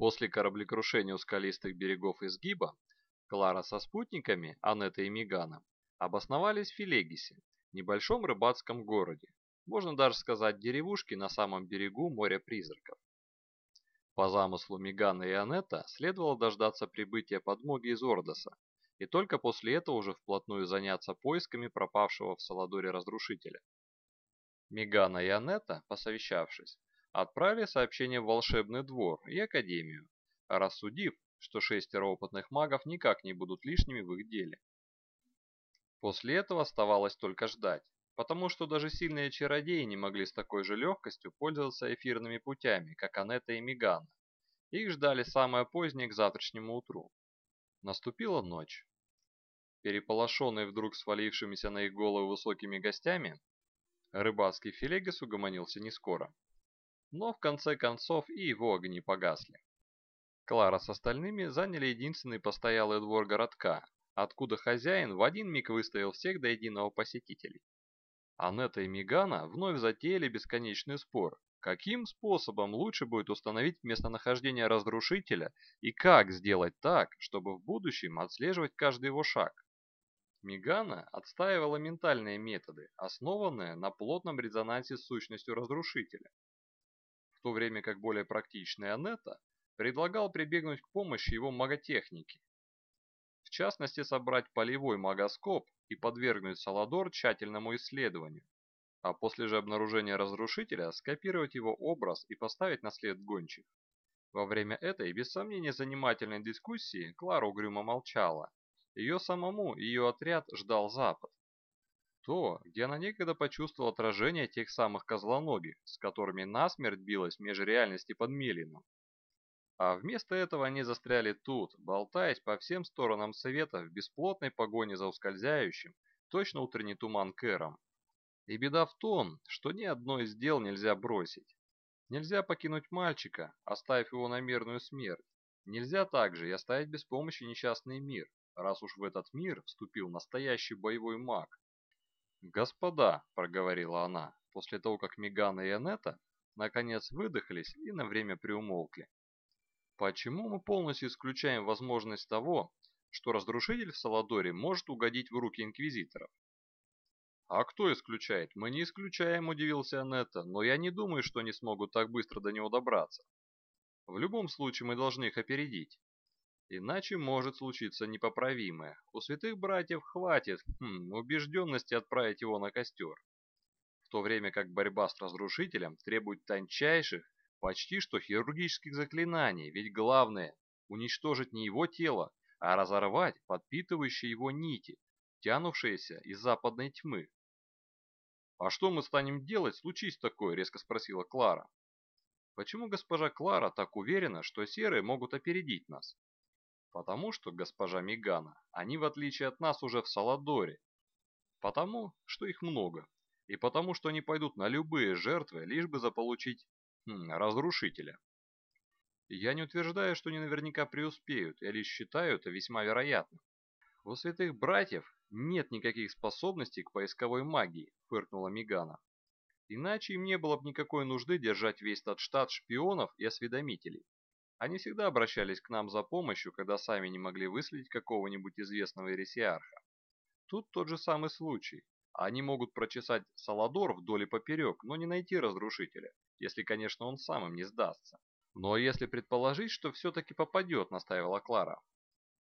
После кораблекрушения у скалистых берегов изгиба Клара со спутниками, Анеттой и Мегана, обосновались в Филегисе, небольшом рыбацком городе, можно даже сказать деревушке на самом берегу моря призраков. По замыслу Мегана и Анетта следовало дождаться прибытия подмоги из Ордоса, и только после этого уже вплотную заняться поисками пропавшего в Саладоре разрушителя. Мегана и Анетта, посовещавшись, отправили сообщение в волшебный двор и академию, рассудив, что шестеро опытных магов никак не будут лишними в их деле. После этого оставалось только ждать, потому что даже сильные чародеи не могли с такой же легкостью пользоваться эфирными путями, как Анетта и Мегана. Их ждали самое позднее к завтрашнему утру. Наступила ночь. Переполошенный вдруг свалившимися на их головы высокими гостями, рыбацкий Филегис угомонился не скоро. Но в конце концов и его огни погасли. Клара с остальными заняли единственный постоялый двор городка, откуда хозяин в один миг выставил всех до единого посетителей. Анетта и Мегана вновь затеяли бесконечный спор, каким способом лучше будет установить местонахождение разрушителя и как сделать так, чтобы в будущем отслеживать каждый его шаг. Мигана отстаивала ментальные методы, основанные на плотном резонансе с сущностью разрушителя. В то время как более практичный Анетта предлагал прибегнуть к помощи его маготехники. В частности, собрать полевой магоскоп и подвергнуть Саладор тщательному исследованию, а после же обнаружения разрушителя скопировать его образ и поставить на след гончих. Во время этой, без сомнения, занимательной дискуссии Клара угрюмо молчала, ее самому и ее отряд ждал Запад. То, где она некогда почувствовала отражение тех самых козлоногих, с которыми насмерть билась межреальности под Мелином. А вместо этого они застряли тут, болтаясь по всем сторонам света в бесплотной погоне за ускользающим, точно утренний туман Кэром. И беда в том, что ни одно из дел нельзя бросить. Нельзя покинуть мальчика, оставив его на мирную смерть. Нельзя также и оставить без помощи несчастный мир, раз уж в этот мир вступил настоящий боевой маг. «Господа», — проговорила она, после того, как Мегана и Анетта наконец выдохлись и на время приумолкли. «Почему мы полностью исключаем возможность того, что разрушитель в Саладоре может угодить в руки инквизиторов?» «А кто исключает?» «Мы не исключаем», — удивился Анетта, «но я не думаю, что они смогут так быстро до него добраться. В любом случае мы должны их опередить. Иначе может случиться непоправимое. У святых братьев хватит хм, убежденности отправить его на костер. В то время как борьба с разрушителем требует тончайших, почти что хирургических заклинаний, ведь главное – уничтожить не его тело, а разорвать подпитывающие его нити, тянувшиеся из западной тьмы. «А что мы станем делать, случись такое?» – резко спросила Клара. «Почему госпожа Клара так уверена, что серые могут опередить нас?» Потому что, госпожа Мигана, они в отличие от нас уже в Саладоре. Потому, что их много. И потому, что они пойдут на любые жертвы, лишь бы заполучить хм, разрушителя. Я не утверждаю, что они наверняка преуспеют, я лишь считаю это весьма вероятным. У святых братьев нет никаких способностей к поисковой магии, фыркнула Мигана. Иначе им не было бы никакой нужды держать весь тот штат шпионов и осведомителей. Они всегда обращались к нам за помощью, когда сами не могли выследить какого-нибудь известного ересиарха. Тут тот же самый случай. Они могут прочесать Саладор вдоль и поперек, но не найти разрушителя, если, конечно, он сам им не сдастся. Но если предположить, что все-таки попадет, настаивала Клара.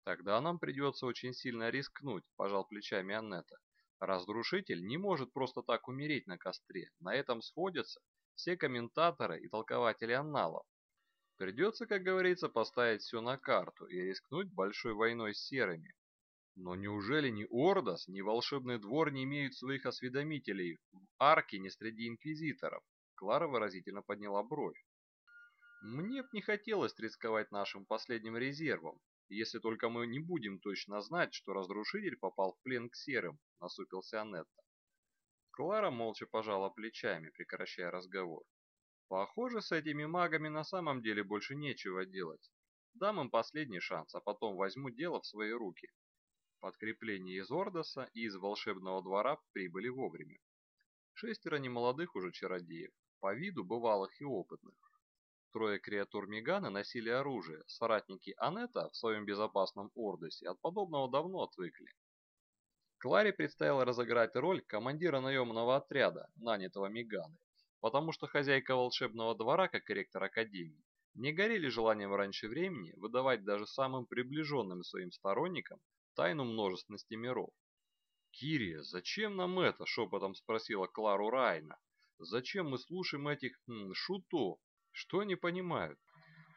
Тогда нам придется очень сильно рискнуть, пожал плечами Аннета. Разрушитель не может просто так умереть на костре. На этом сходятся все комментаторы и толкователи анналов. Придется, как говорится, поставить все на карту и рискнуть большой войной с серыми. Но неужели ни Ордос, ни Волшебный двор не имеют своих осведомителей в арке не среди инквизиторов? Клара выразительно подняла бровь. Мне б не хотелось рисковать нашим последним резервом, если только мы не будем точно знать, что разрушитель попал в плен к серым, насупился Анетта. Клара молча пожала плечами, прекращая разговор. Похоже, с этими магами на самом деле больше нечего делать. Дам им последний шанс, а потом возьму дело в свои руки. Подкрепление из Ордоса и из волшебного двора прибыли вовремя. Шестеро немолодых уже чародеев, по виду бывалых и опытных. Трое креатур Меганы носили оружие, соратники Анетта в своем безопасном Ордосе от подобного давно отвыкли. Кларе предстояло разыграть роль командира наемного отряда, нанятого Меганой, потому что хозяйка волшебного двора, как и ректор Академии, не горели желанием раньше времени выдавать даже самым приближенным своим сторонникам тайну множественности миров. «Кирия, зачем нам это?» – шепотом спросила Клару Райна. «Зачем мы слушаем этих м, шутов? Что они понимают?»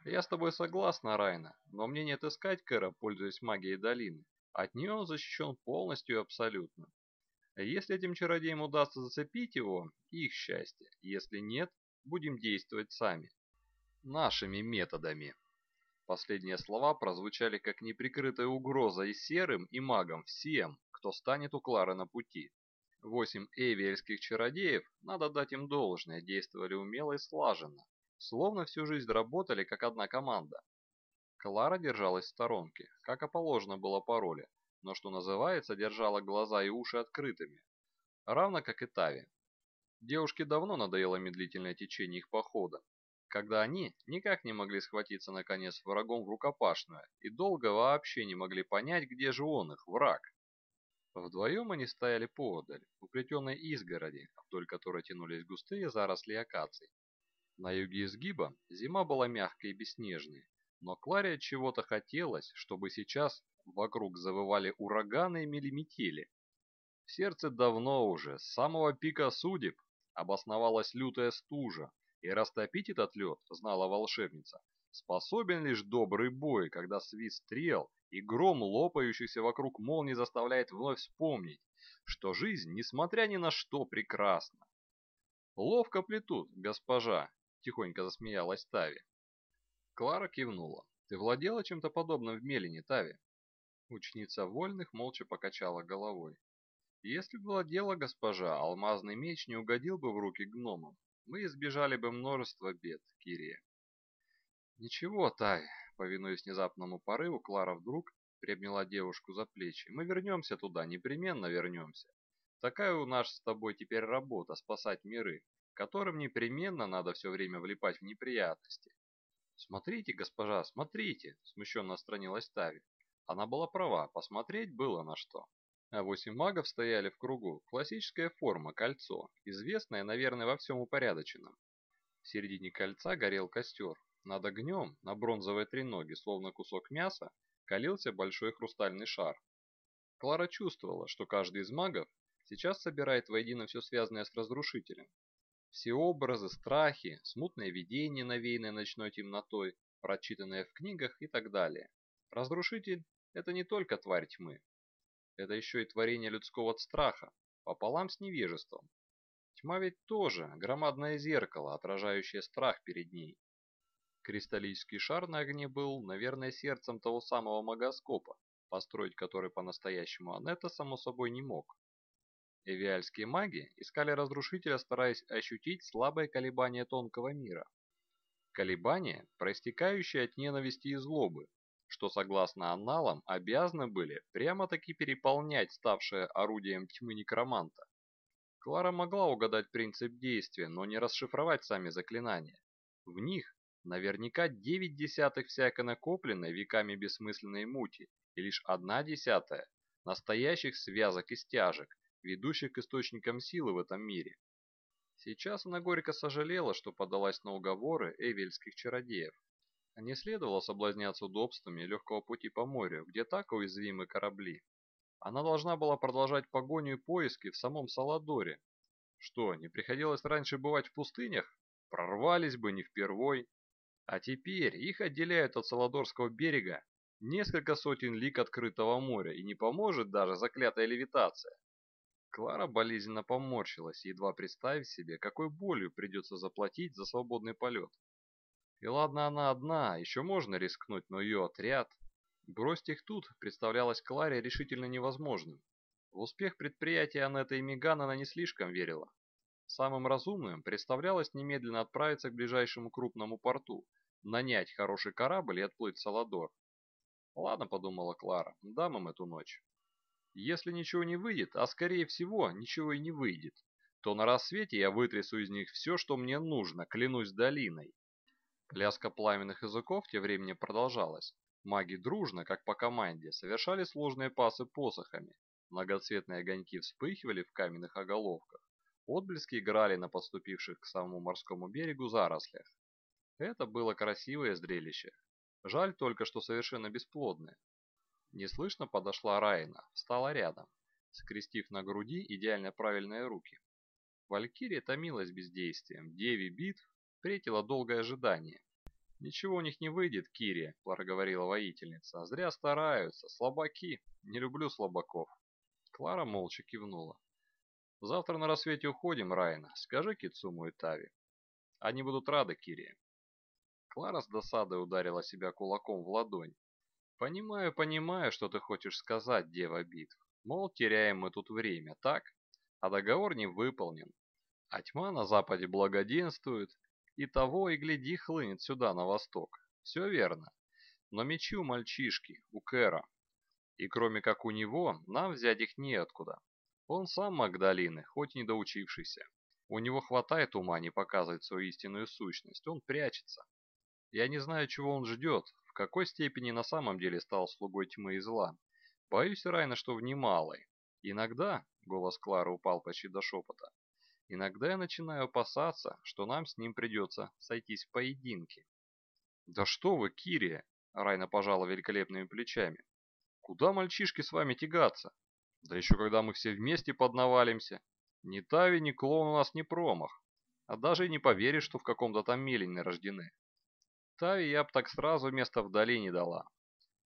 «Я с тобой согласна, Райна, но мне не отыскать Кэра, пользуясь магией долины. От нее он защищен полностью и абсолютно. Если этим чародеям удастся зацепить его, их счастье. Если нет, будем действовать сами. Нашими методами. Последние слова прозвучали как неприкрытая угроза и серым, и магам, всем, кто станет у Клары на пути. Восемь эвиэльских чародеев, надо дать им должное, действовали умело и слаженно, словно всю жизнь работали как одна команда. Клара держалась в сторонке, как и положено было по роли, но, что называется, держала глаза и уши открытыми, равно как и Тави. Девушке давно надоело медлительное течение их похода, когда они никак не могли схватиться наконец врагом в рукопашную и долго вообще не могли понять, где же он их, враг. Вдвоем они стояли поодаль, уплетенной изгороди, вдоль которой тянулись густые заросли акаций. На юге изгиба зима была мягкой и бесснежной, но Кларе от чего-то хотелось, чтобы сейчас вокруг завывали ураганы и мелиметели. В сердце давно уже, с самого пика судеб, обосновалась лютая стужа, и растопить этот лед, знала волшебница, способен лишь добрый бой, когда свист стрел и гром лопающихся вокруг молний заставляет вновь вспомнить, что жизнь, несмотря ни на что, прекрасна. «Ловко плетут, госпожа», — тихонько засмеялась Тави. Клара кивнула. «Ты владела чем-то подобным в Мелине, Тави?» Ученица вольных молча покачала головой. «Если бы владела госпожа, алмазный меч не угодил бы в руки гномам. Мы избежали бы множества бед, Кирия». «Ничего, Тай», — повинуясь внезапному порыву, Клара вдруг приобняла девушку за плечи. «Мы вернемся туда, непременно вернемся. Такая у нас с тобой теперь работа — спасать миры, которым непременно надо все время влипать в неприятности. «Смотрите, госпожа, смотрите!» – смущенно отстранилась Тави. Она была права, посмотреть было на что. А восемь магов стояли в кругу. Классическая форма, кольцо, известное, наверное, во всем упорядоченном. В середине кольца горел костер. Над огнем, на бронзовой треноге, словно кусок мяса, калился большой хрустальный шар. Клара чувствовала, что каждый из магов сейчас собирает воедино все связанное с разрушителем, все образы, страхи, смутное видение, навеянное ночной темнотой, прочитанное в книгах и так далее. Разрушитель – это не только тварь тьмы. Это еще и творение людского страха, пополам с невежеством. Тьма ведь тоже громадное зеркало, отражающее страх перед ней. Кристаллический шар на огне был, наверное, сердцем того самого магоскопа, построить который по-настоящему Анетта, само собой, не мог. Эвиальские маги искали разрушителя, стараясь ощутить слабое колебание тонкого мира. Колебания, проистекающие от ненависти и злобы, что, согласно анналам, обязаны были прямо-таки переполнять ставшее орудием тьмы некроманта. Клара могла угадать принцип действия, но не расшифровать сами заклинания. В них наверняка девять десятых всякой накопленной веками бессмысленной мути и лишь одна десятая настоящих связок и стяжек, ведущих к источникам силы в этом мире. Сейчас она горько сожалела, что подалась на уговоры эвельских чародеев. Не следовало соблазняться удобствами легкого пути по морю, где так уязвимы корабли. Она должна была продолжать погоню и поиски в самом Саладоре. Что, не приходилось раньше бывать в пустынях? Прорвались бы не впервой. А теперь их отделяют от Саладорского берега несколько сотен лик открытого моря, и не поможет даже заклятая левитация. Клара болезненно поморщилась, едва представив себе, какой болью придется заплатить за свободный полет. И ладно она одна, еще можно рискнуть, но ее отряд... Бросить их тут представлялось Кларе решительно невозможным. В успех предприятия Анетта и Меган она не слишком верила. Самым разумным представлялось немедленно отправиться к ближайшему крупному порту, нанять хороший корабль и отплыть в Саладор. «Ладно», — подумала Клара, — «дам им эту ночь». Если ничего не выйдет, а скорее всего ничего и не выйдет, то на рассвете я вытрясу из них все, что мне нужно, клянусь долиной. Пляска пламенных языков тем временем продолжалась. Маги дружно, как по команде, совершали сложные пасы посохами. Многоцветные огоньки вспыхивали в каменных оголовках. Отблески играли на подступивших к самому морскому берегу зарослях. Это было красивое зрелище. Жаль только, что совершенно бесплодное. Неслышно подошла Райна, встала рядом, скрестив на груди идеально правильные руки. Валькирия томилась бездействием, деви битв встретило долгое ожидание. «Ничего у них не выйдет, Кири», – проговорила воительница. «Зря стараются. Слабаки. Не люблю слабаков». Клара молча кивнула. «Завтра на рассвете уходим, Райна. Скажи Кицуму и Тави. Они будут рады, Кири». Клара с досадой ударила себя кулаком в ладонь. «Понимаю, понимаю, что ты хочешь сказать, дева битв. Мол, теряем мы тут время, так? А договор не выполнен. А тьма на западе благоденствует, и того и гляди хлынет сюда, на восток. Все верно. Но мечи у мальчишки, у Кэра. И кроме как у него, нам взять их неоткуда. Он сам Магдалины, хоть не доучившийся. У него хватает ума не показывать свою истинную сущность, он прячется. Я не знаю, чего он ждет, в какой степени на самом деле стал слугой тьмы и зла. Боюсь, Райна, что в немалой. Иногда, голос Клары упал почти до шепота, Иногда я начинаю опасаться, что нам с ним придется сойтись в поединке. «Да что вы, Кирия!» – Райна пожала великолепными плечами. «Куда мальчишки с вами тягаться? Да еще когда мы все вместе поднавалимся. Ни Тави, ни клон у нас не промах. А даже и не поверишь, что в каком-то там мелене рождены. Тави я бы так сразу место в долине дала.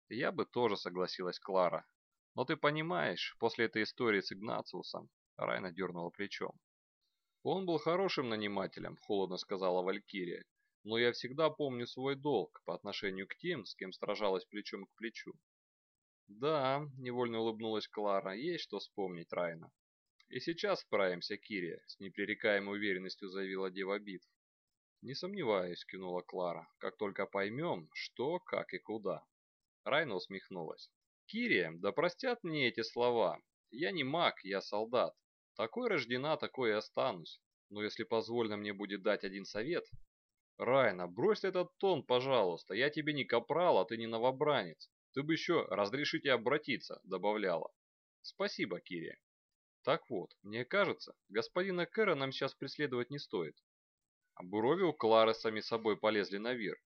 Я бы тоже согласилась, Клара. Но ты понимаешь, после этой истории с Игнациусом, Райна дернула плечом. «Он был хорошим нанимателем», — холодно сказала Валькирия. «Но я всегда помню свой долг по отношению к тем, с кем сражалась плечом к плечу». «Да», — невольно улыбнулась Клара, — «есть что вспомнить, Райна». «И сейчас справимся, Кирия», — с непререкаемой уверенностью заявила Дева Битв. «Не сомневаюсь», — кивнула Клара, — «как только поймем, что, как и куда». Райна усмехнулась. «Кирия, да простят мне эти слова. Я не маг, я солдат. Такой рождена, такой и останусь. Но если позволено мне будет дать один совет... Райна, брось этот тон, пожалуйста. Я тебе не капрал, а ты не новобранец. Ты бы еще разрешите обратиться, добавляла. Спасибо, Кирия. Так вот, мне кажется, господина Кэра нам сейчас преследовать не стоит. А брови у Клары сами собой полезли наверх.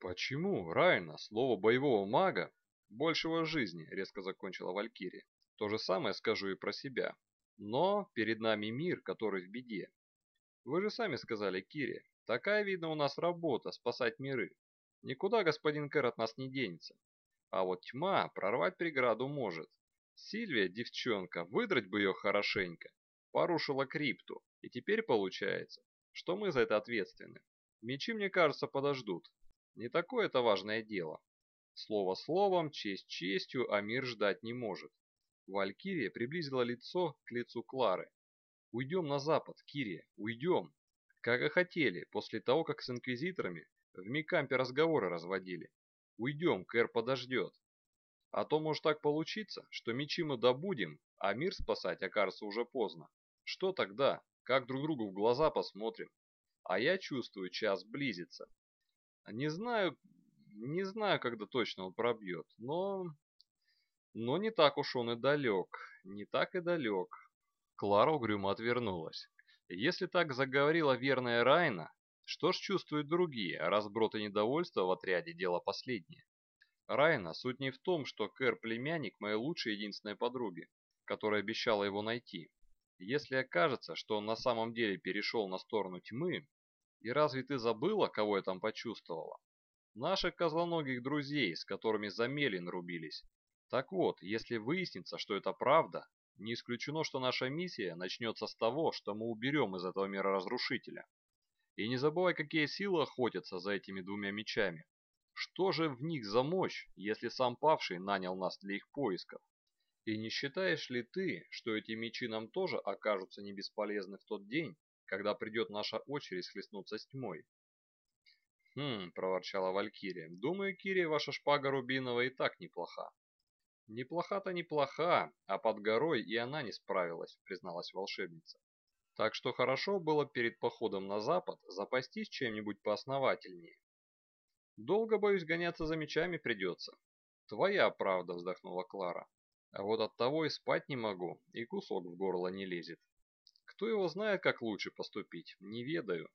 Почему, Райна, слово боевого мага? Большего жизни, резко закончила Валькирия. То же самое скажу и про себя. Но перед нами мир, который в беде. Вы же сами сказали, Кири, такая, видно, у нас работа, спасать миры. Никуда господин Кэр от нас не денется. А вот тьма прорвать преграду может. Сильвия, девчонка, выдрать бы ее хорошенько. Порушила крипту. И теперь получается, что мы за это ответственны. Мечи, мне кажется, подождут. Не такое это важное дело. Слово словом, честь честью, а мир ждать не может. Валькирия приблизила лицо к лицу Клары. «Уйдем на запад, Кирия, уйдем!» Как и хотели, после того, как с инквизиторами в Микампе разговоры разводили. «Уйдем, Кэр подождет!» А то может так получиться, что мечи мы добудем, а мир спасать окажется уже поздно. Что тогда? Как друг другу в глаза посмотрим? А я чувствую, час близится. Не знаю, не знаю, когда точно он пробьет, но но не так уж он и далек, не так и далек. Клара угрюмо отвернулась. Если так заговорила верная Райна, что ж чувствуют другие, а разброд и недовольство в отряде – дело последнее. Райна, суть не в том, что Кэр – племянник моей лучшей единственной подруги, которая обещала его найти. Если окажется, что он на самом деле перешел на сторону тьмы, и разве ты забыла, кого я там почувствовала? Наших козлоногих друзей, с которыми за Мелин рубились, так вот, если выяснится, что это правда, не исключено, что наша миссия начнется с того, что мы уберем из этого мира разрушителя. И не забывай, какие силы охотятся за этими двумя мечами. Что же в них за мощь, если сам павший нанял нас для их поисков? И не считаешь ли ты, что эти мечи нам тоже окажутся не бесполезны в тот день, когда придет наша очередь схлестнуться с тьмой? «Хм», — проворчала Валькирия, — «думаю, Кирия, ваша шпага рубиновая и так неплоха. «Неплоха-то неплоха, а под горой и она не справилась», — призналась волшебница. «Так что хорошо было перед походом на запад запастись чем-нибудь поосновательнее. Долго, боюсь, гоняться за мечами придется. Твоя правда, вздохнула Клара. А вот от того и спать не могу, и кусок в горло не лезет. Кто его знает, как лучше поступить, не ведаю.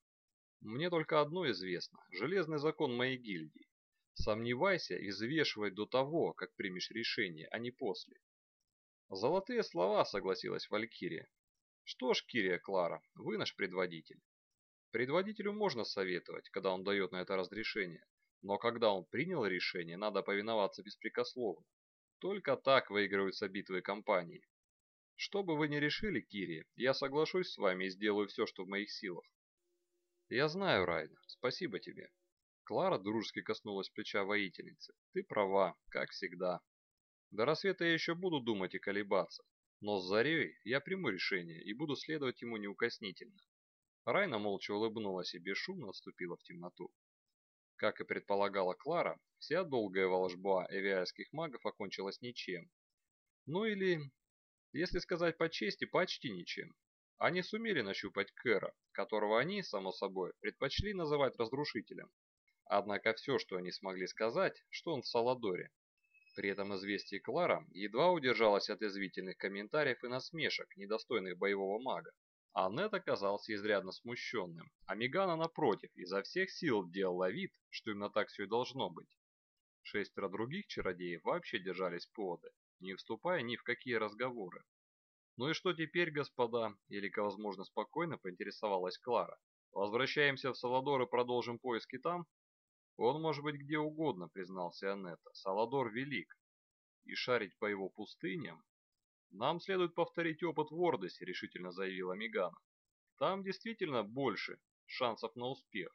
Мне только одно известно – железный закон моей гильдии. Сомневайся и взвешивай до того, как примешь решение, а не после. Золотые слова, согласилась Валькирия. Что ж, Кирия Клара, вы наш предводитель. Предводителю можно советовать, когда он дает на это разрешение, но когда он принял решение, надо повиноваться беспрекословно. Только так выигрываются битвы компании. Что бы вы ни решили, Кири, я соглашусь с вами и сделаю все, что в моих силах. Я знаю, Райна, спасибо тебе. Клара дружески коснулась плеча воительницы. Ты права, как всегда. До рассвета я еще буду думать и колебаться, но с зарей я приму решение и буду следовать ему неукоснительно. Райна молча улыбнулась и бесшумно отступила в темноту. Как и предполагала Клара, вся долгая волжба эвиальских магов окончилась ничем. Ну или, если сказать по чести, почти ничем. Они сумели нащупать Кэра, которого они, само собой, предпочли называть разрушителем. Однако все, что они смогли сказать, что он в Саладоре. При этом известие Клара едва удержалась от извительных комментариев и насмешек, недостойных боевого мага. Аннет оказался изрядно смущенным, а Мегана, напротив, изо всех сил делала вид, что именно так все и должно быть. Шестеро других чародеев вообще держались поодаль, не вступая ни в какие разговоры. «Ну и что теперь, господа?» – или, возможно, спокойно поинтересовалась Клара. «Возвращаемся в Саладор и продолжим поиски там?» «Он может быть где угодно», – признался Аннета. «Саладор велик, и шарить по его пустыням «Нам следует повторить опыт в Ордосе», — решительно заявила Мегана. «Там действительно больше шансов на успех.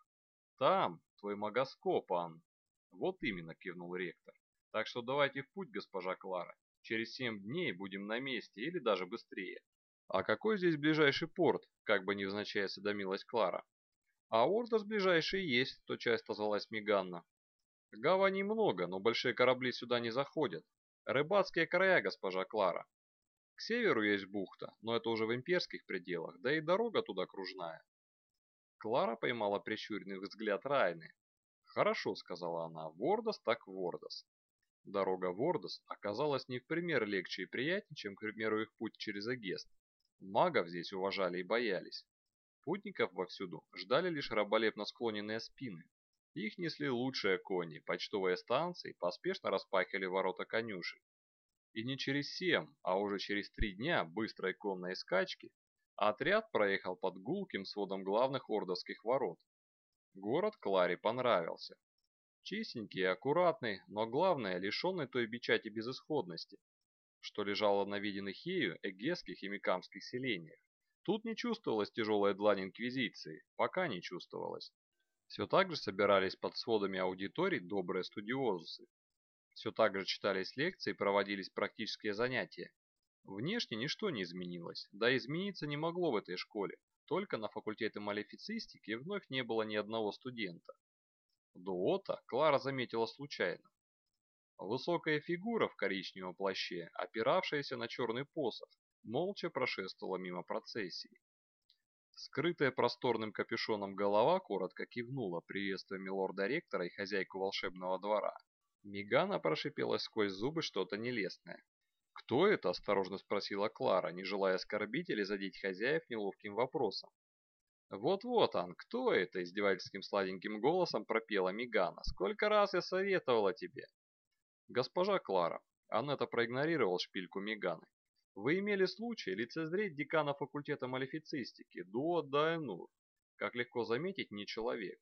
Там твой магоскоп, Ан». «Вот именно», — кивнул ректор. «Так что давайте в путь, госпожа Клара. Через семь дней будем на месте или даже быстрее». «А какой здесь ближайший порт?» — как бы невзначай осведомилась Клара. «А Ордос ближайший есть», — то часто звалась Меганна. «Гаваней много, но большие корабли сюда не заходят. Рыбацкие края, госпожа Клара. К северу есть бухта, но это уже в имперских пределах, да и дорога туда кружная. Клара поймала прищуренный взгляд Райны. «Хорошо», — сказала она, — «Вордос так Вордос». Дорога в Ордос оказалась не в пример легче и приятнее, чем, к примеру, их путь через Эгест. Магов здесь уважали и боялись. Путников вовсюду ждали лишь раболепно склоненные спины. Их несли лучшие кони, почтовые станции поспешно распахивали ворота конюшей. И не через семь, а уже через три дня быстрой конной скачки отряд проехал под гулким сводом главных ордовских ворот. Город Кларе понравился. Чистенький и аккуратный, но главное, лишенный той печати безысходности, что лежало на виденных ею эгесских и микамских селениях. Тут не чувствовалась тяжелая длань Инквизиции, пока не чувствовалась. Все так же собирались под сводами аудиторий добрые студиозусы, все так же читались лекции и проводились практические занятия. Внешне ничто не изменилось, да измениться не могло в этой школе, только на факультете малефицистики вновь не было ни одного студента. Дуота Клара заметила случайно. Высокая фигура в коричневом плаще, опиравшаяся на черный посох, молча прошествовала мимо процессии. Скрытая просторным капюшоном голова коротко кивнула, приветствуя милорда-ректора и хозяйку волшебного двора. Мигана прошипела сквозь зубы что-то нелестное. «Кто это?» – осторожно спросила Клара, не желая оскорбить или задеть хозяев неловким вопросом. «Вот-вот, Ан, кто это?» – издевательским сладеньким голосом пропела Мигана. «Сколько раз я советовала тебе?» «Госпожа Клара», – Аннета проигнорировал шпильку Миганы. «Вы имели случай лицезреть декана факультета малефицистики, Дуо Дайнур. Как легко заметить, не человек.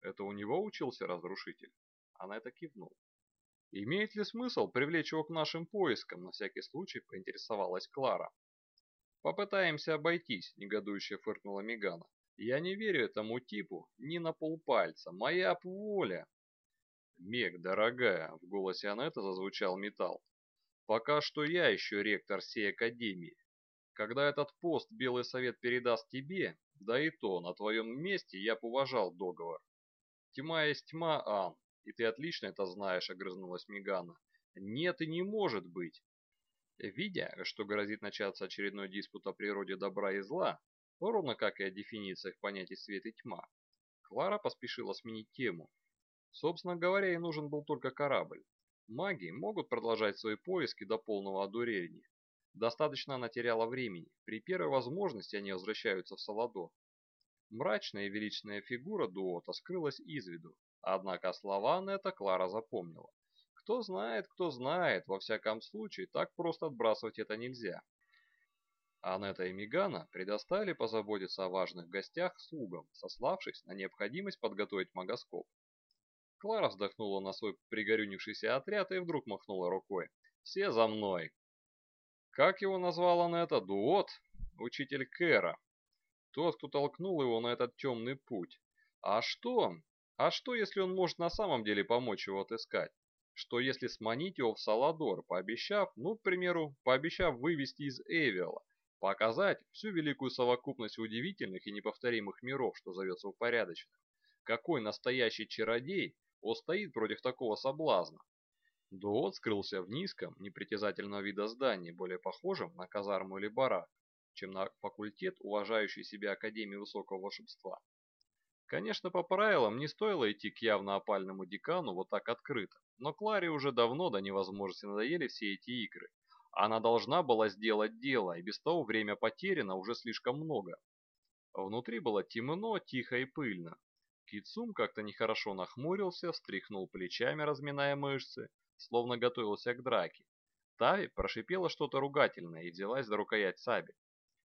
Это у него учился разрушитель?» Она это кивнула. «Имеет ли смысл привлечь его к нашим поискам?» На всякий случай поинтересовалась Клара. «Попытаемся обойтись», – негодующе фыркнула Мегана. «Я не верю этому типу ни на полпальца. Моя воля!» «Мег, дорогая», – в голосе Анетта зазвучал металл. «Пока что я еще ректор всей Академии. Когда этот пост Белый Совет передаст тебе, да и то, на твоем месте я поважал договор. Тьма есть тьма, Ан, и ты отлично это знаешь», — огрызнулась Мегана. «Нет и не может быть». Видя, что грозит начаться очередной диспут о природе добра и зла, ровно как и о дефинициях понятий свет и тьма, Клара поспешила сменить тему. Собственно говоря, и нужен был только корабль. Маги могут продолжать свои поиски до полного одурения. Достаточно она теряла времени. При первой возможности они возвращаются в Саладор. Мрачная и величественная фигура Дуота скрылась из виду, однако слова Нета Клара запомнила. Кто знает, кто знает, во всяком случае, так просто отбрасывать это нельзя. Анетта и Мигана предоставили позаботиться о важных гостях слугам, сославшись на необходимость подготовить магоскоп. Клара вздохнула на свой пригорюнившийся отряд и вдруг махнула рукой. «Все за мной!» Как его назвала Анетта? Дуот? Учитель Кэра. Тот, кто толкнул его на этот темный путь. А что? А что, если он может на самом деле помочь его отыскать? Что если сманить его в Саладор, пообещав, ну, к примеру, пообещав вывести из Эвиала, показать всю великую совокупность удивительных и неповторимых миров, что зовется упорядоченным? Какой настоящий чародей устоит против такого соблазна? Дуот скрылся в низком, непритязательного вида здании, более похожем на казарму или барак, чем на факультет, уважающий себя Академии Высокого Волшебства. Конечно, по правилам не стоило идти к явно опальному декану вот так открыто, но Кларе уже давно до невозможности надоели все эти игры. Она должна была сделать дело, и без того время потеряно уже слишком много. Внутри было темно, тихо и пыльно. Кицум как-то нехорошо нахмурился, встряхнул плечами, разминая мышцы, словно готовился к драке. Тави прошипела что-то ругательное и взялась за рукоять саби.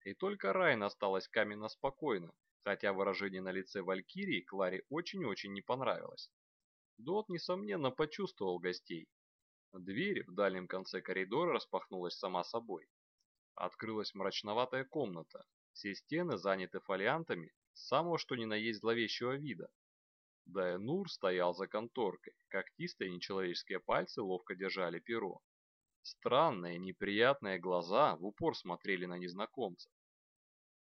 И только Райн осталась каменно спокойна, хотя выражение на лице Валькирии Кларе очень-очень не понравилось. Дот, несомненно, почувствовал гостей. Дверь в дальнем конце коридора распахнулась сама собой. Открылась мрачноватая комната. Все стены заняты фолиантами самого что ни на есть зловещего вида. Дайнур стоял за конторкой, когтистые нечеловеческие пальцы ловко держали перо. Странные, неприятные глаза в упор смотрели на незнакомца.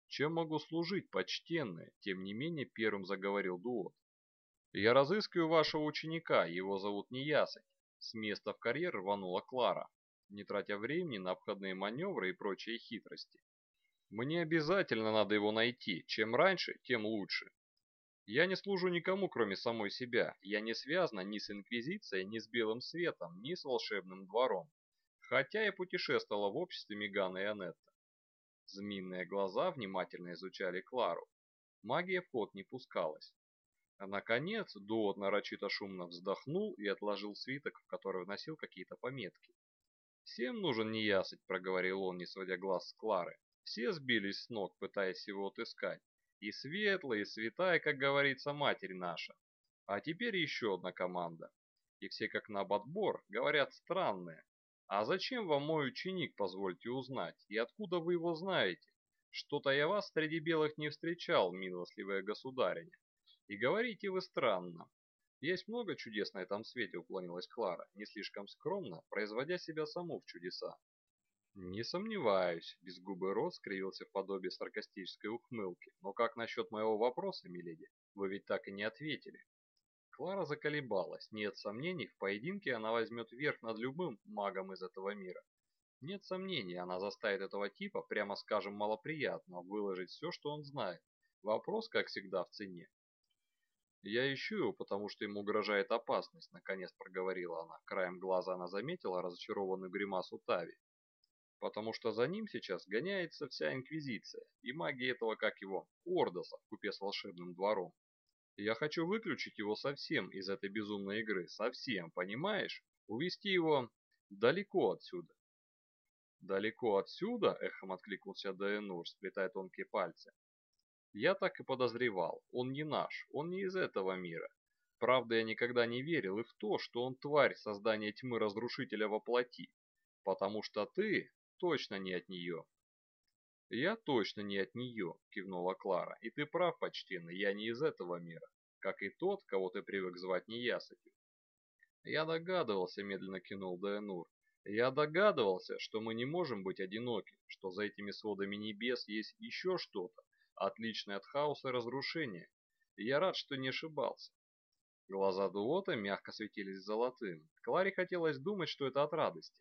«Чем могу служить, почтенные?» Тем не менее первым заговорил Дуот. «Я разыскиваю вашего ученика, его зовут Неясыть». С места в карьер рванула Клара, не тратя времени на обходные маневры и прочие хитрости. «Мне обязательно надо его найти. Чем раньше, тем лучше. Я не служу никому, кроме самой себя. Я не связана ни с Инквизицией, ни с Белым Светом, ни с волшебным двором. Хотя я путешествовала в обществе Мегана и Анетта. Змеиные глаза внимательно изучали Клару. Магия в ход не пускалась. А наконец Дуот нарочито шумно вздохнул и отложил свиток, в который вносил какие-то пометки. «Всем нужен неясыть», — проговорил он, не сводя глаз с Клары. «Все сбились с ног, пытаясь его отыскать. И светлая, и святая, как говорится, Матерь наша. А теперь еще одна команда. И все как на подбор говорят странные. А зачем вам мой ученик, позвольте узнать, и откуда вы его знаете? Что-то я вас среди белых не встречал, милостливая государиня. И говорите вы странно. Есть много чудес на этом свете, уклонилась Клара, не слишком скромно, производя себя саму в чудеса. «Не сомневаюсь», — безгубый рот скривился в подобие саркастической ухмылки. «Но как насчет моего вопроса, миледи? Вы ведь так и не ответили». Клара заколебалась. Нет сомнений, в поединке она возьмет верх над любым магом из этого мира. Нет сомнений, она заставит этого типа, прямо скажем, малоприятно, выложить все, что он знает. Вопрос, как всегда, в цене. «Я ищу его, потому что ему угрожает опасность», — наконец проговорила она. Краем глаза она заметила разочарованную гримасу Тави потому что за ним сейчас гоняется вся Инквизиция и маги этого, как его, Ордоса в купе с волшебным двором. Я хочу выключить его совсем из этой безумной игры, совсем, понимаешь? Увести его далеко отсюда. «Далеко отсюда?» — эхом откликнулся Даэнур, сплетая тонкие пальцы. «Я так и подозревал. Он не наш, он не из этого мира. Правда, я никогда не верил и в то, что он тварь создания тьмы разрушителя во плоти. Потому что ты, точно не от нее». «Я точно не от нее», — кивнула Клара. «И ты прав, почтенный, я не из этого мира, как и тот, кого ты привык звать неясытью». «Я догадывался», — медленно кинул Даэнур. «Я догадывался, что мы не можем быть одиноки, что за этими сводами небес есть еще что-то, отличное от хаоса и разрушения. Я рад, что не ошибался». Глаза Дуота мягко светились золотым. Кларе хотелось думать, что это от радости.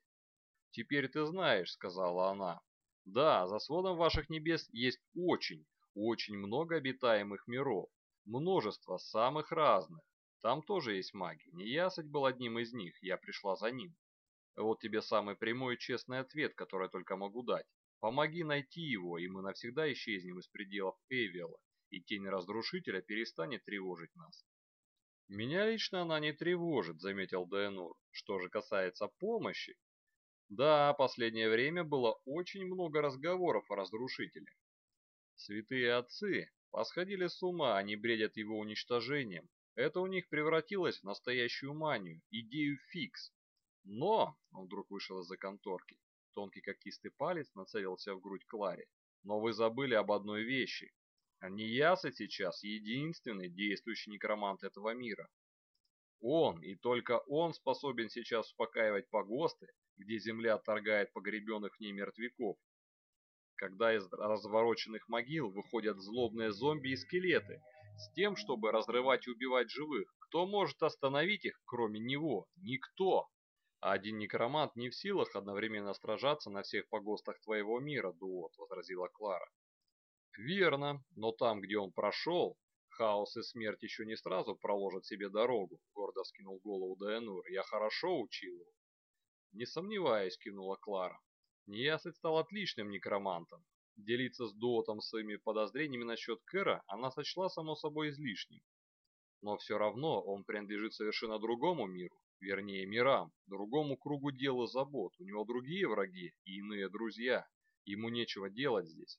«Теперь ты знаешь», — сказала она. «Да, за сводом ваших небес есть очень, очень много обитаемых миров, множество самых разных. Там тоже есть маги. Неясыть был одним из них, я пришла за ним. Вот тебе самый прямой и честный ответ, который я только могу дать. Помоги найти его, и мы навсегда исчезнем из пределов Эвиала, и тень разрушителя перестанет тревожить нас. Меня лично она не тревожит, заметил Дайнур. Что же касается помощи, да, последнее время было очень много разговоров о разрушителе. Святые отцы посходили с ума, они бредят его уничтожением. Это у них превратилось в настоящую манию, идею фикс. Но, он вдруг вышел из-за конторки, тонкий когтистый палец нацелился в грудь Кларе. Но вы забыли об одной вещи. Нияса сейчас единственный действующий некромант этого мира. Он, и только он способен сейчас успокаивать погосты, где земля отторгает погребенных в ней мертвяков. Когда из развороченных могил выходят злобные зомби и скелеты, с тем, чтобы разрывать и убивать живых, кто может остановить их, кроме него? Никто! А один некромант не в силах одновременно сражаться на всех погостах твоего мира, Дуот, возразила Клара. Верно, но там, где он прошел, хаос и смерть еще не сразу проложат себе дорогу, гордо скинул голову Дайнур. Я хорошо учил его. Не сомневаюсь, кивнула Клара. Неясыть стал отличным некромантом. Делиться с Дуотом своими подозрениями насчет Кэра она сочла само собой излишним. Но все равно он принадлежит совершенно другому миру, вернее мирам, другому кругу дел и забот. У него другие враги и иные друзья. Ему нечего делать здесь.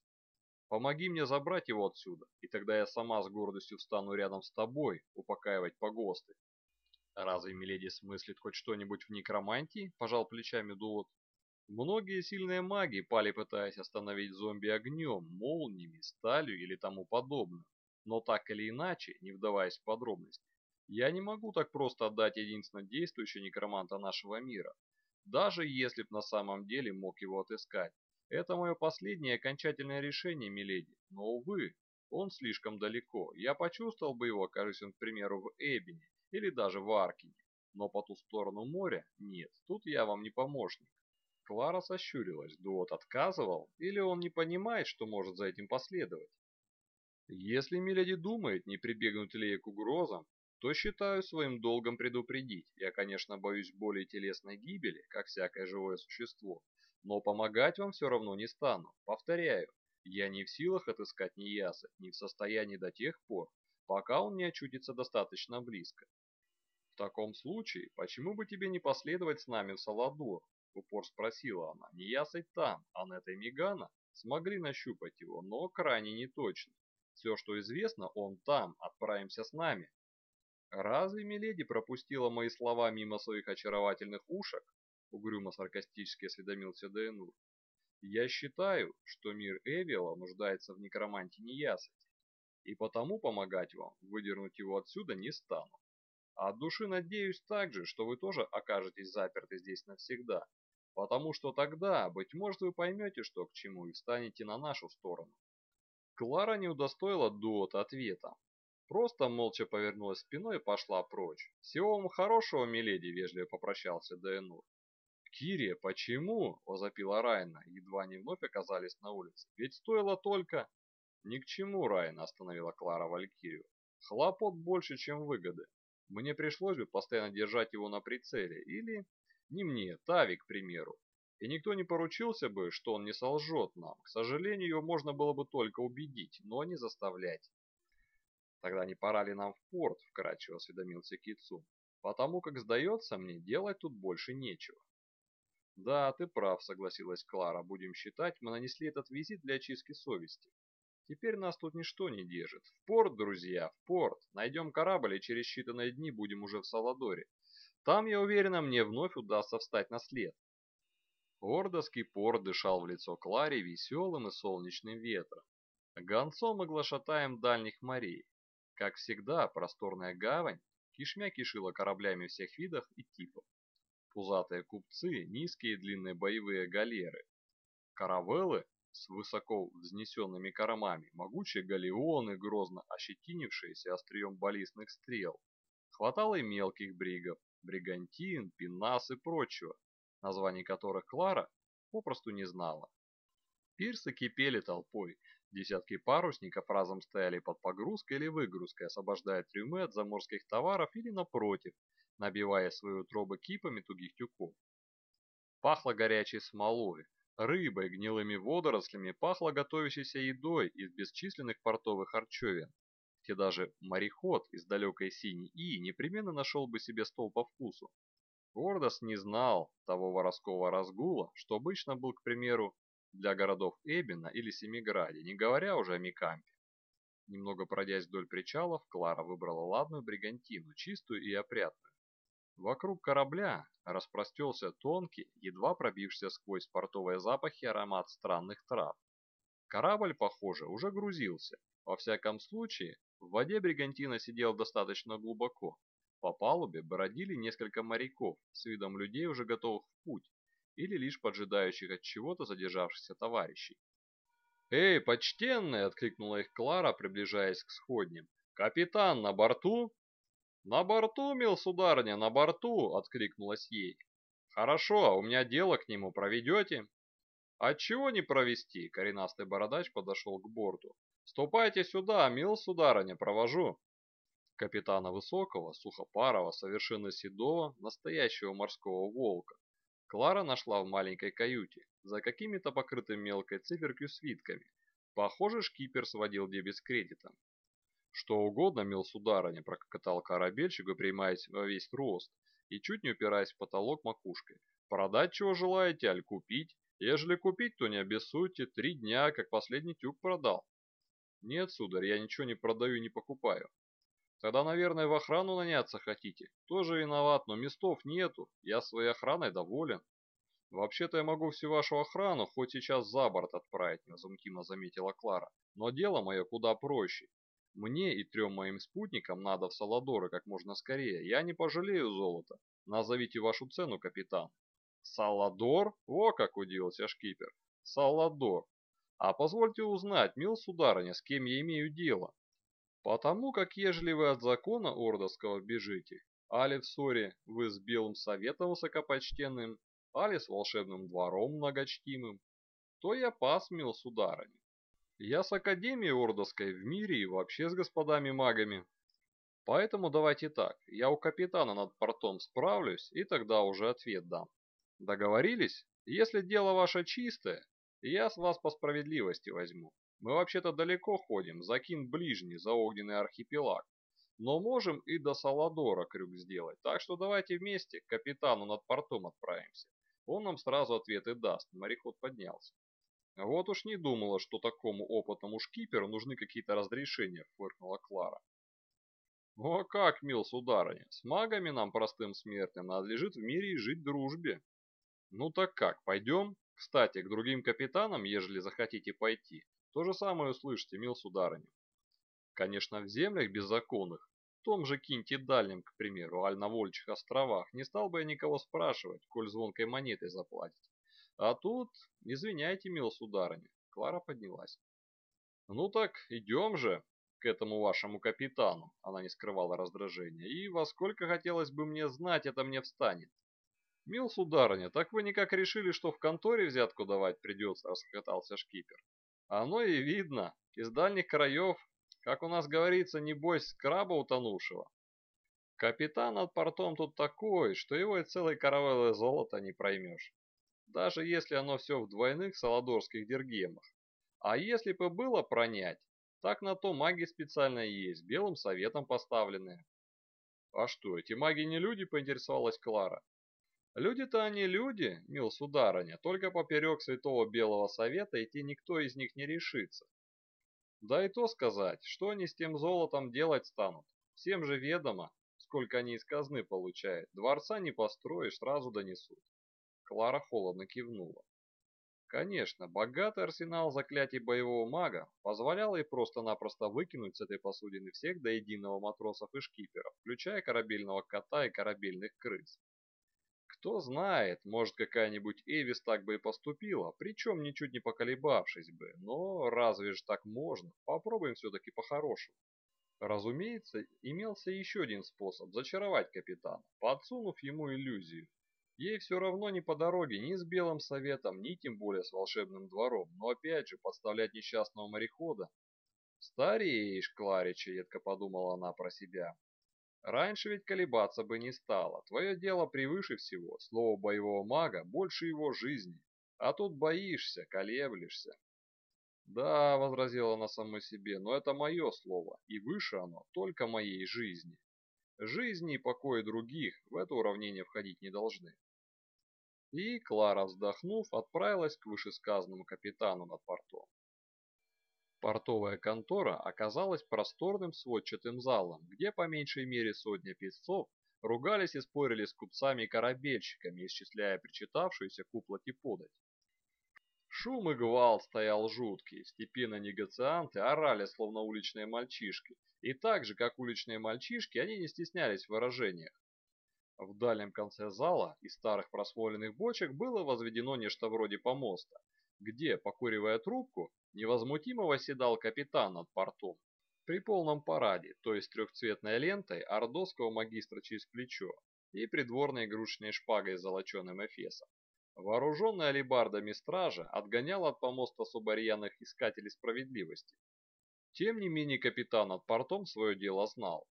Помоги мне забрать его отсюда, и тогда я сама с гордостью встану рядом с тобой, упокаивать погосты. Разве Миледи смыслит хоть что-нибудь в некромантии? Пожал плечами Дуот. Многие сильные маги пали, пытаясь остановить зомби огнем, молниями, сталью или тому подобным. Но так или иначе, не вдаваясь в подробности, я не могу так просто отдать единственно действующего некроманта нашего мира, даже если б на самом деле мог его отыскать. Это мое последнее окончательное решение, миледи, но, увы, он слишком далеко. Я почувствовал бы его, окажись он, к примеру, в Эбине или даже в Аркине. Но по ту сторону моря нет, тут я вам не помощник. Клара сощурилась. Дуот отказывал, или он не понимает, что может за этим последовать? Если Миледи думает, не прибегнуть ли к угрозам, то считаю своим долгом предупредить. Я, конечно, боюсь более телесной гибели, как всякое живое существо, но помогать вам все равно не стану. Повторяю, я не в силах отыскать Нияса, не в состоянии до тех пор, пока он не очутится достаточно близко. В таком случае, почему бы тебе не последовать с нами в Саладор? Упор спросила она. Нияса там, Анетта и Мегана смогли нащупать его, но крайне неточно. Все, что известно, он там, отправимся с нами. Разве Миледи пропустила мои слова мимо своих очаровательных ушек? угрюмо-саркастически осведомился Дейнур. «Я считаю, что мир Эвиала нуждается в некроманте неясыти, и потому помогать вам выдернуть его отсюда не стану. А от души надеюсь также, что вы тоже окажетесь заперты здесь навсегда, потому что тогда, быть может, вы поймете, что к чему, и встанете на нашу сторону». Клара не удостоила Дуот ответа. Просто молча повернулась спиной и пошла прочь. «Всего вам хорошего, миледи!» – вежливо попрощался Дейнур. «Кире, почему?» – возопила Райна, едва они вновь оказались на улице. «Ведь стоило только...» «Ни к чему, Райна», – остановила Клара Валькирию. «Хлопот больше, чем выгоды. Мне пришлось бы постоянно держать его на прицеле. Или... Не мне, Тави, к примеру. И никто не поручился бы, что он не солжет нам. К сожалению, его можно было бы только убедить, но не заставлять». «Тогда не пора ли нам в порт?» – вкратчиво осведомился Кицу. «Потому как, сдается мне, делать тут больше нечего». «Да, ты прав», — согласилась Клара. «Будем считать, мы нанесли этот визит для очистки совести. Теперь нас тут ничто не держит. В порт, друзья, в порт. Найдем корабль, и через считанные дни будем уже в Саладоре. Там, я уверена, мне вновь удастся встать на след». Ордовский порт дышал в лицо Кларе веселым и солнечным ветром. Гонцом и глашатаем дальних морей. Как всегда, просторная гавань кишмя кишила кораблями всех видов и типов пузатые купцы, низкие и длинные боевые галеры, каравеллы с высоко взнесенными кормами, могучие галеоны, грозно ощетинившиеся острием баллистных стрел. Хватало и мелких бригов, бригантин, пинас и прочего, названий которых Клара попросту не знала. Пирсы кипели толпой, Десятки парусников разом стояли под погрузкой или выгрузкой, освобождая трюмы от заморских товаров или, напротив, набивая свои утробы кипами тугих тюков. Пахло горячей смолой, рыбой, гнилыми водорослями, пахло готовящейся едой из бесчисленных портовых харчевин, где даже мореход из далекой синей И непременно нашел бы себе стол по вкусу. Гордос не знал того воровского разгула, что обычно был, к примеру, для городов Эбина или Семиграде, не говоря уже о Микампе. Немного пройдясь вдоль причалов, Клара выбрала ладную бригантину, чистую и опрятную. Вокруг корабля распростелся тонкий, едва пробившийся сквозь портовые запахи аромат странных трав. Корабль, похоже, уже грузился. Во всяком случае, в воде бригантина сидел достаточно глубоко. По палубе бродили несколько моряков с видом людей, уже готовых в путь, или лишь поджидающих от чего-то задержавшихся товарищей. «Эй, почтенные!» — откликнула их Клара, приближаясь к сходням. «Капитан на борту?» «На борту, мил сударыня, на борту!» — откликнулась ей. «Хорошо, у меня дело к нему, проведете?» «Отчего не провести?» — коренастый бородач подошел к борту. «Ступайте сюда, мил сударыня, провожу!» Капитана Высокого, сухопарого, совершенно седого, настоящего морского волка, Клара нашла в маленькой каюте, за какими-то покрытыми мелкой циферкой свитками. Похоже, шкипер сводил дебет с кредитом. «Что угодно, мил сударыня», — прокатал корабельщик, выпрямаясь во весь рост и чуть не упираясь в потолок макушкой. «Продать чего желаете, аль купить? Ежели купить, то не обессудьте, три дня, как последний тюк продал». «Нет, сударь, я ничего не продаю и не покупаю». «Тогда, наверное, в охрану наняться хотите? Тоже виноват, но местов нету, я своей охраной доволен». «Вообще-то я могу всю вашу охрану хоть сейчас за борт отправить», — невозмутимо заметила Клара. «Но дело мое куда проще. Мне и трем моим спутникам надо в Саладоры как можно скорее. Я не пожалею золота. Назовите вашу цену, капитан. Саладор? О, как удивился шкипер. Саладор. А позвольте узнать, мил сударыня, с кем я имею дело. Потому как, ежели вы от закона ордовского бежите, али в ссоре вы с белым советом высокопочтенным, али с волшебным двором многочтимым, то я пас, мил сударыня. Я с Академией Ордовской в мире и вообще с господами-магами. Поэтому давайте так, я у капитана над портом справлюсь и тогда уже ответ дам. Договорились? Если дело ваше чистое, я с вас по справедливости возьму. Мы вообще-то далеко ходим, закин ближний, за огненный архипелаг. Но можем и до Саладора крюк сделать, так что давайте вместе к капитану над портом отправимся. Он нам сразу ответ и даст. Мореход поднялся. «Вот уж не думала, что такому опытному шкиперу нужны какие-то разрешения», — фыркнула Клара. «Ну а как, мил сударыня, с магами нам, простым смертным, надлежит в мире и жить в дружбе». «Ну так как, пойдем? Кстати, к другим капитанам, ежели захотите пойти, то же самое услышите, мил сударыня. Конечно, в землях беззаконных, в том же Кинте Дальнем, к примеру, аль на Вольчих островах, не стал бы я никого спрашивать, коль звонкой монетой заплатить. А тут, извиняйте, мил сударыня, Клара поднялась. Ну так, идем же к этому вашему капитану, она не скрывала раздражения, и во сколько хотелось бы мне знать, это мне встанет. Мил сударыня, так вы никак решили, что в конторе взятку давать придется, расхохотался шкипер. Оно и видно, из дальних краев, как у нас говорится, не бойся краба утонувшего. Капитан над портом тут такой, что его и целой каравеллы золота не проймешь даже если оно все в двойных саладорских дергемах. А если бы было пронять, так на то маги специально есть, белым советом поставленные. А что, эти маги не люди, поинтересовалась Клара. Люди-то они люди, мил сударыня, только поперек святого белого совета идти никто из них не решится. Да и то сказать, что они с тем золотом делать станут. Всем же ведомо, сколько они из казны получают. Дворца не построишь, сразу донесут. Клара холодно кивнула. Конечно, богатый арсенал заклятий боевого мага позволял ей просто-напросто выкинуть с этой посудины всех до единого матросов и шкиперов, включая корабельного кота и корабельных крыс. Кто знает, может какая-нибудь Эвис так бы и поступила, причем ничуть не поколебавшись бы, но разве же так можно? Попробуем все-таки по-хорошему. Разумеется, имелся еще один способ зачаровать капитана, подсунув ему иллюзию. Ей все равно не по дороге ни с Белым Советом, ни тем более с волшебным двором, но опять же подставлять несчастного морехода. «Стареешь, Кларича», — едко подумала она про себя. «Раньше ведь колебаться бы не стало. Твое дело превыше всего. Слово боевого мага больше его жизни. А тут боишься, колеблешься». «Да», — возразила она самой себе, — «но это мое слово, и выше оно только моей жизни. Жизни и покои других в это уравнение входить не должны». И Клара, вздохнув, отправилась к вышесказанному капитану над портом. Портовая контора оказалась просторным сводчатым залом, где по меньшей мере сотня песцов ругались и спорили с купцами и корабельщиками, исчисляя причитавшуюся к уплате подать. Шум и гвал стоял жуткий, степенно-негацианты орали, словно уличные мальчишки, и так же, как уличные мальчишки, они не стеснялись в выражениях. В дальнем конце зала из старых просмоленных бочек было возведено нечто вроде помоста, где, покуривая трубку, невозмутимо восседал капитан над портом. При полном параде, то есть трехцветной лентой ордовского магистра через плечо и придворной игрушечной шпагой с золоченым эфесом. Вооруженный алебардами стража отгонял от помоста субарьяных искателей справедливости. Тем не менее капитан над портом свое дело знал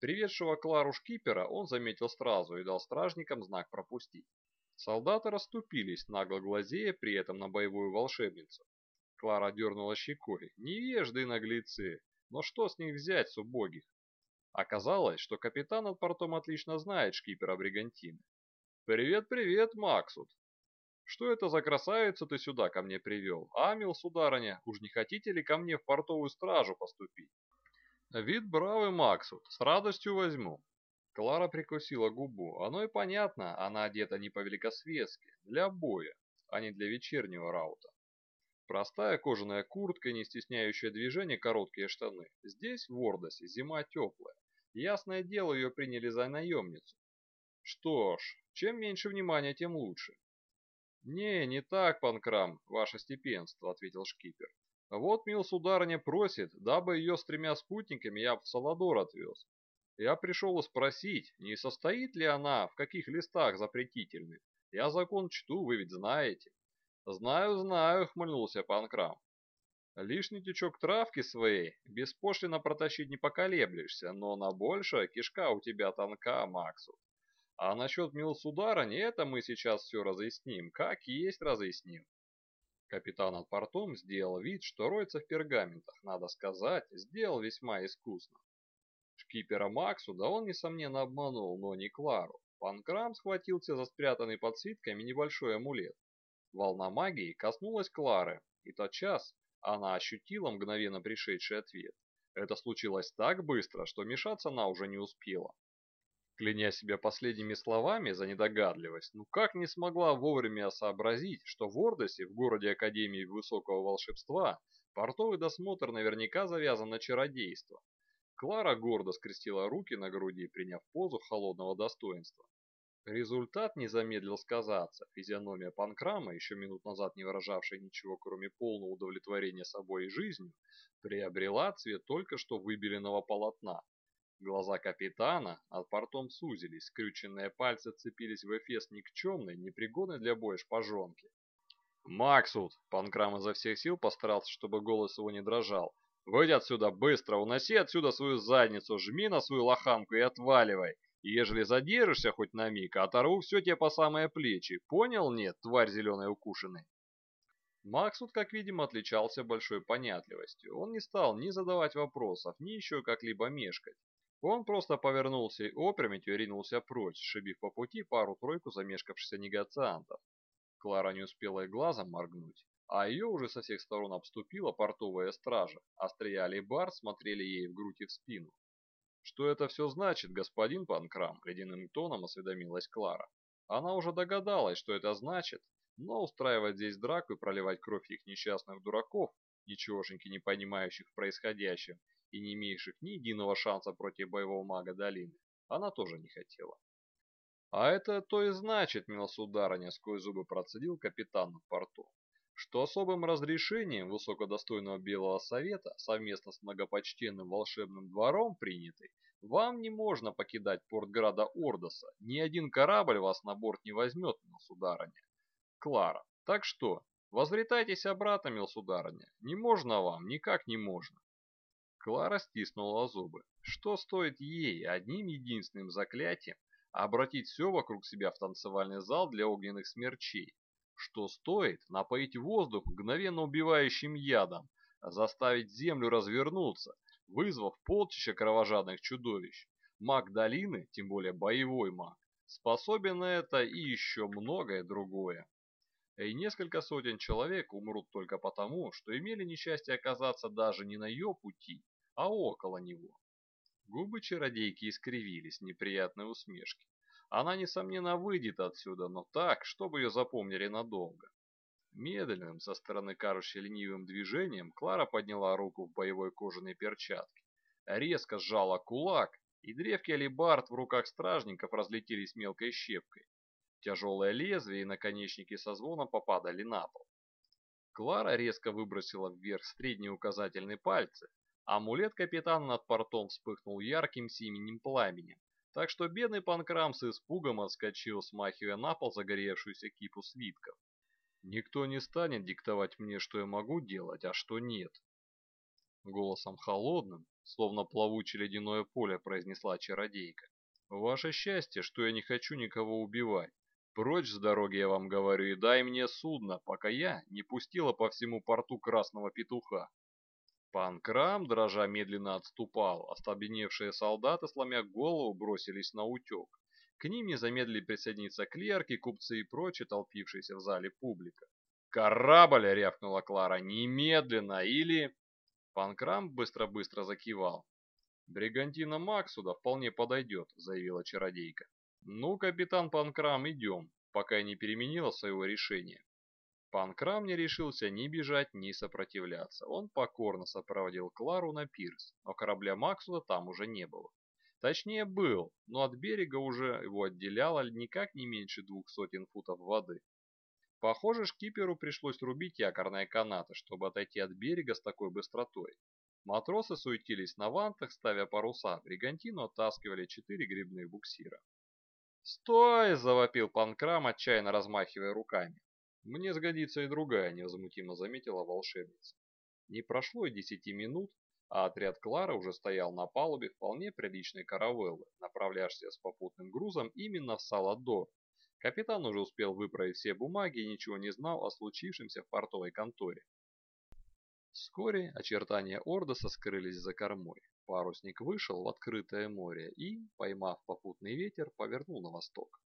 Приведшего Клару шкипера он заметил сразу и дал стражникам знак пропустить. Солдаты расступились, нагло глазея при этом на боевую волшебницу. Клара дернула щекой. Невежды наглецы, но что с них взять с убогих? Оказалось, что капитан над портом отлично знает шкипера Бригантины. «Привет-привет, Максут! Что это за красавицу ты сюда ко мне привел? Амил, сударыня, уж не хотите ли ко мне в портовую стражу поступить?» Вид бравый Максут, с радостью возьму. Клара прикусила губу. Оно и понятно, она одета не по-великосветски, для боя, а не для вечернего раута. Простая кожаная куртка, не стесняющая движения, короткие штаны. Здесь, в Ордосе, зима теплая. Ясное дело, ее приняли за наемницу. Что ж, чем меньше внимания, тем лучше. «Не, не так, панкрам, ваше степенство», — ответил шкипер. Вот, мил сударыня просит, дабы ее с тремя спутниками я в Саладор отвез. Я пришел спросить, не состоит ли она в каких листах запретительных. Я закон чту, вы ведь знаете. Знаю, знаю, хмыльнулся Панкрам. Лишний тючок травки своей беспошлино протащить не поколеблешься, но на большее кишка у тебя тонка, Максу. А насчет мил сударыни, это мы сейчас все разъясним, как есть разъясним. Капитан от портом сделал вид, что роется в пергаментах, надо сказать, сделал весьма искусно. Шкипера Максу, да он, несомненно, обманул, но не Клару. Панкрам схватился за спрятанный под свитками небольшой амулет. Волна магии коснулась Клары, и тотчас она ощутила мгновенно пришедший ответ. Это случилось так быстро, что мешаться она уже не успела кляня себя последними словами за недогадливость, ну как не смогла вовремя сообразить, что в Ордосе, в городе Академии Высокого Волшебства, портовый досмотр наверняка завязан на чародейство. Клара гордо скрестила руки на груди, приняв позу холодного достоинства. Результат не замедлил сказаться. Физиономия Панкрама, еще минут назад не выражавшая ничего, кроме полного удовлетворения собой и жизнью, приобрела цвет только что выбеленного полотна, Глаза капитана от портом сузились, скрюченные пальцы цепились в эфес никчемной, непригодной для боя шпажонки. «Максут!» — Панкрам изо всех сил постарался, чтобы голос его не дрожал. «Выйди отсюда быстро, уноси отсюда свою задницу, жми на свою лоханку и отваливай. Ежели задержишься хоть на миг, оторву все тебе по самые плечи. Понял, нет, тварь зеленая укушенный?» Максут, как видимо, отличался большой понятливостью. Он не стал ни задавать вопросов, ни еще как-либо мешкать. Он просто повернулся и опрометью ринулся прочь, шибив по пути пару-тройку замешкавшихся негациантов. Клара не успела и глазом моргнуть, а ее уже со всех сторон обступила портовая стража, острия алибар смотрели ей в грудь и в спину. «Что это все значит, господин Панкрам?» — ледяным тоном осведомилась Клара. Она уже догадалась, что это значит, но устраивать здесь драку и проливать кровь их несчастных дураков, ничегошеньки не понимающих в происходящем, и не имеющих ни единого шанса против боевого мага долины, она тоже не хотела. А это то и значит, милосударыня, сквозь зубы процедил капитан над портом, что особым разрешением высокодостойного Белого Совета совместно с многопочтенным волшебным двором принятый Вам не можно покидать порт града Ордоса. Ни один корабль вас на борт не возьмет, милсударыня. Клара, так что, возвретайтесь обратно, милсударыня. Не можно вам, никак не можно. Клара стиснула зубы. Что стоит ей одним единственным заклятием обратить все вокруг себя в танцевальный зал для огненных смерчей? Что стоит напоить воздух мгновенно убивающим ядом, заставить землю развернуться, вызвав полчища кровожадных чудовищ? Маг долины, тем более боевой маг, способен на это и еще многое другое. И несколько сотен человек умрут только потому, что имели несчастье оказаться даже не на ее пути, а около него. Губы чародейки искривились неприятной усмешке. Она, несомненно, выйдет отсюда, но так, чтобы ее запомнили надолго. Медленным, со стороны кажущей ленивым движением, Клара подняла руку в боевой кожаной перчатке, резко сжала кулак, и древки алибард в руках стражников разлетелись мелкой щепкой. Тяжелое лезвие и наконечники со звоном попадали на пол. Клара резко выбросила вверх средние указательные пальцы, Амулет капитана над портом вспыхнул ярким синим пламенем, так что бедный Панкрам с испугом отскочил, смахивая на пол загоревшуюся кипу свитков. «Никто не станет диктовать мне, что я могу делать, а что нет». Голосом холодным, словно плавучее ледяное поле, произнесла чародейка. «Ваше счастье, что я не хочу никого убивать. Прочь с дороги, я вам говорю, и дай мне судно, пока я не пустила по всему порту красного петуха. Панкрам, дрожа, медленно отступал. Остолбеневшие солдаты, сломя голову, бросились на утек. К ним не замедлили присоединиться клерки, купцы и прочие, толпившиеся в зале публика. «Корабль!» — рявкнула Клара. «Немедленно! Или...» Панкрам быстро-быстро закивал. «Бригантина Максуда вполне подойдет», — заявила чародейка. «Ну, капитан Панкрам, идем, пока я не переменила своего решения». Панкрам не решился ни бежать, ни сопротивляться. Он покорно сопроводил Клару на пирс, но корабля Максуда там уже не было. Точнее был, но от берега уже его отделяло никак не меньше двух сотен футов воды. Похоже, шкиперу пришлось рубить якорные канаты, чтобы отойти от берега с такой быстротой. Матросы суетились на вантах, ставя паруса, бригантину оттаскивали четыре грибных буксира. «Стой!» – завопил Панкрам, отчаянно размахивая руками. «Мне сгодится и другая», — невозмутимо заметила волшебница. Не прошло и десяти минут, а отряд Клара уже стоял на палубе вполне приличной каравеллы, направлявшейся с попутным грузом именно в Саладор. Капитан уже успел выправить все бумаги и ничего не знал о случившемся в портовой конторе. Вскоре очертания Ордоса скрылись за кормой. Парусник вышел в открытое море и, поймав попутный ветер, повернул на восток.